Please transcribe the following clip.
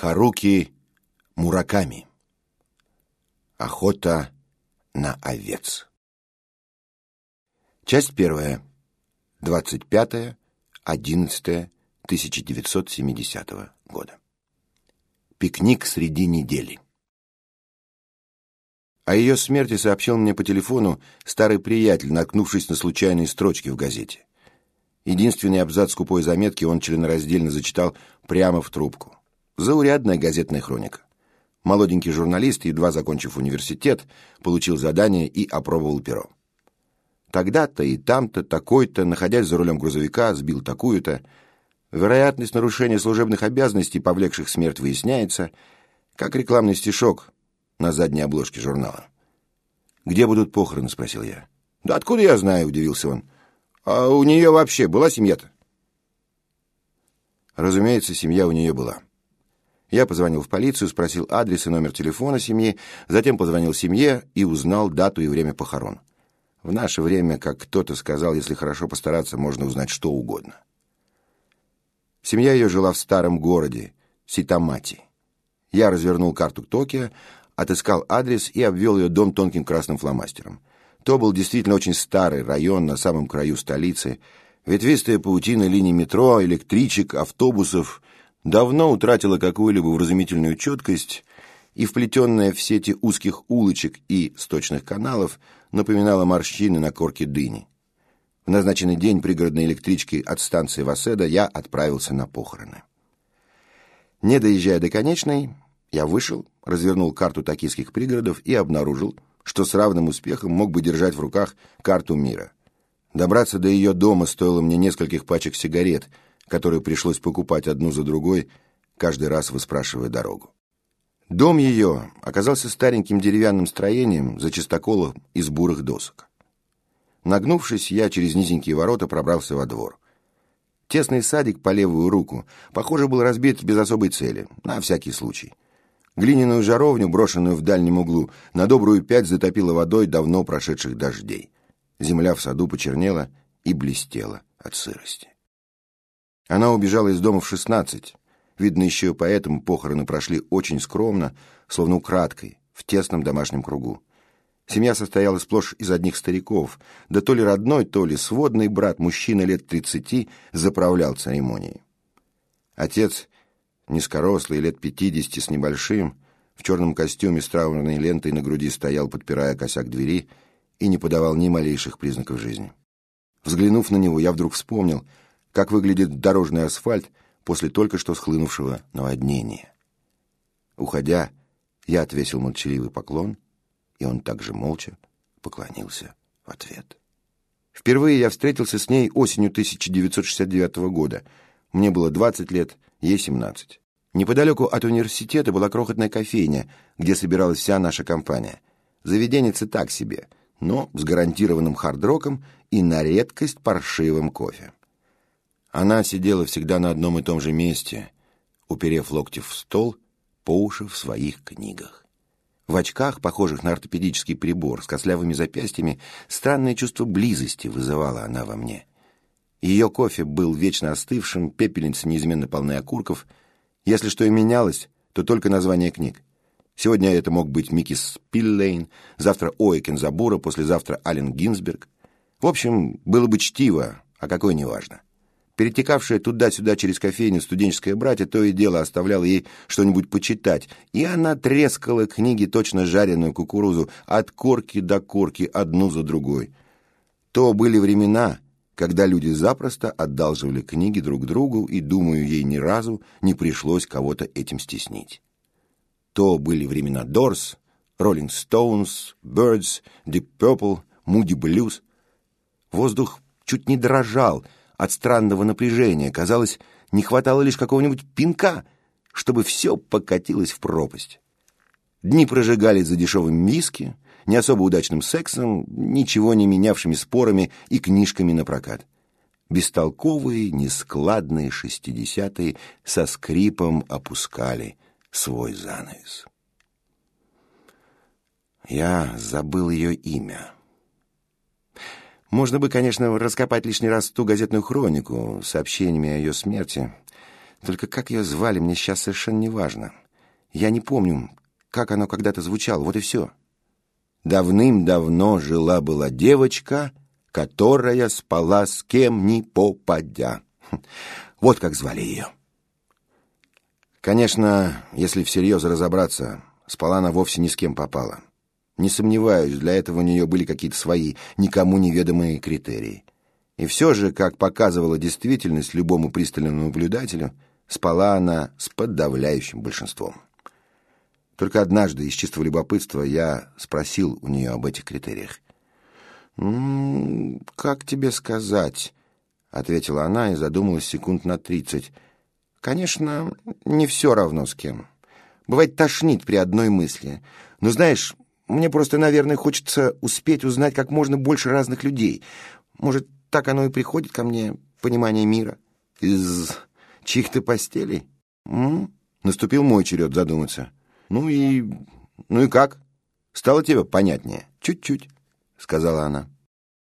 Харуки Мураками. Охота на овец. Часть первая. 25.11.1970 года. Пикник среди недели. О ее смерти сообщил мне по телефону старый приятель, наткнувшись на случайные строчки в газете. Единственный абзац скупой заметки он членораздельно зачитал прямо в трубку. Заурядная газетная хроника. Молоденький журналист, едва закончив университет, получил задание и опробовал перо. Тогда-то и там-то, такой-то, находясь за рулем грузовика, сбил такую-то. Вероятность нарушения служебных обязанностей, повлекших смерть, выясняется, как рекламный стишок на задней обложке журнала. «Где будут похороны?» — спросил я. «Да откуда я знаю?» — удивился он. «А у нее вообще была семья-то?» Разумеется, семья у нее была. Я позвонил в полицию, спросил адрес и номер телефона семьи, затем позвонил семье и узнал дату и время похорон. В наше время, как кто-то сказал, если хорошо постараться, можно узнать что угодно. Семья ее жила в старом городе, Ситамати. Я развернул карту Токио, отыскал адрес и обвел ее дом тонким красным фломастером. То был действительно очень старый район на самом краю столицы. Ветвистая паутина линий метро, электричек, автобусов давно утратила какую-либо вразумительную четкость и, вплетенная в сети узких улочек и сточных каналов, напоминала морщины на корке дыни. В назначенный день пригородной электрички от станции Васеда я отправился на похороны. Не доезжая до конечной, я вышел, развернул карту токийских пригородов и обнаружил, что с равным успехом мог бы держать в руках карту мира. Добраться до ее дома стоило мне нескольких пачек сигарет — которую пришлось покупать одну за другой, каждый раз выспрашивая дорогу. Дом ее оказался стареньким деревянным строением за чистоколом из бурых досок. Нагнувшись, я через низенькие ворота пробрался во двор. Тесный садик по левую руку, похоже, был разбит без особой цели, на всякий случай. Глиняную жаровню, брошенную в дальнем углу, на добрую пять затопило водой давно прошедших дождей. Земля в саду почернела и блестела от сырости. Она убежала из дома в шестнадцать. Видно, еще поэтому похороны прошли очень скромно, словно украдкой, в тесном домашнем кругу. Семья состояла сплошь из одних стариков, да то ли родной, то ли сводный брат, мужчина лет тридцати, заправлял церемонией. Отец, низкорослый, лет пятидесяти с небольшим, в черном костюме с траурной лентой на груди стоял, подпирая косяк двери, и не подавал ни малейших признаков жизни. Взглянув на него, я вдруг вспомнил — как выглядит дорожный асфальт после только что схлынувшего наводнения. Уходя, я отвесил молчаливый поклон, и он также молча поклонился в ответ. Впервые я встретился с ней осенью 1969 года. Мне было 20 лет, ей 17. Неподалеку от университета была крохотная кофейня, где собиралась вся наша компания. Заведенница так себе, но с гарантированным хард-роком и на редкость паршивым кофе. Она сидела всегда на одном и том же месте, уперев локти в стол, по уши в своих книгах. В очках, похожих на ортопедический прибор, с кослявыми запястьями, странное чувство близости вызывала она во мне. Ее кофе был вечно остывшим, пепельница неизменно полны окурков. Если что и менялось, то только название книг. Сегодня это мог быть Микки Спиллейн, завтра Оэкен Забура, послезавтра Ален Гинзберг. В общем, было бы чтиво, а какое неважно. Перетекавшая туда-сюда через кофейню студенческое братья то и дело оставляло ей что-нибудь почитать, и она трескала книги, точно жареную кукурузу, от корки до корки, одну за другой. То были времена, когда люди запросто одалживали книги друг другу, и, думаю, ей ни разу не пришлось кого-то этим стеснить. То были времена Doors, Rolling Stones, Birds, Deep Purple, Moody Blues. Воздух чуть не дрожал — от странного напряжения. Казалось, не хватало лишь какого-нибудь пинка, чтобы все покатилось в пропасть. Дни прожигались за дешевым виски, не особо удачным сексом, ничего не менявшими спорами и книжками на прокат. Бестолковые, нескладные шестидесятые со скрипом опускали свой занавес. Я забыл ее имя. Можно бы, конечно, раскопать лишний раз ту газетную хронику с сообщениями о ее смерти. Только как ее звали, мне сейчас совершенно не важно. Я не помню, как оно когда-то звучало, вот и все. Давным-давно жила-была девочка, которая спала с кем ни попадя. Вот как звали ее. Конечно, если всерьез разобраться, спала она вовсе ни с кем попала. Не сомневаюсь, для этого у нее были какие-то свои, никому неведомые критерии. И все же, как показывала действительность любому пристальному наблюдателю, спала она с подавляющим большинством. Только однажды из чистого любопытства я спросил у нее об этих критериях. «М как тебе сказать?» — ответила она и задумалась секунд на тридцать. «Конечно, не все равно с кем. Бывает тошнит при одной мысли. Но знаешь, мне просто, наверное, хочется успеть узнать как можно больше разных людей. Может, так оно и приходит ко мне, понимание мира. Из чьих-то постелей? М? Наступил мой черед задуматься. Ну и... ну и как? Стало тебе понятнее? Чуть-чуть, сказала она.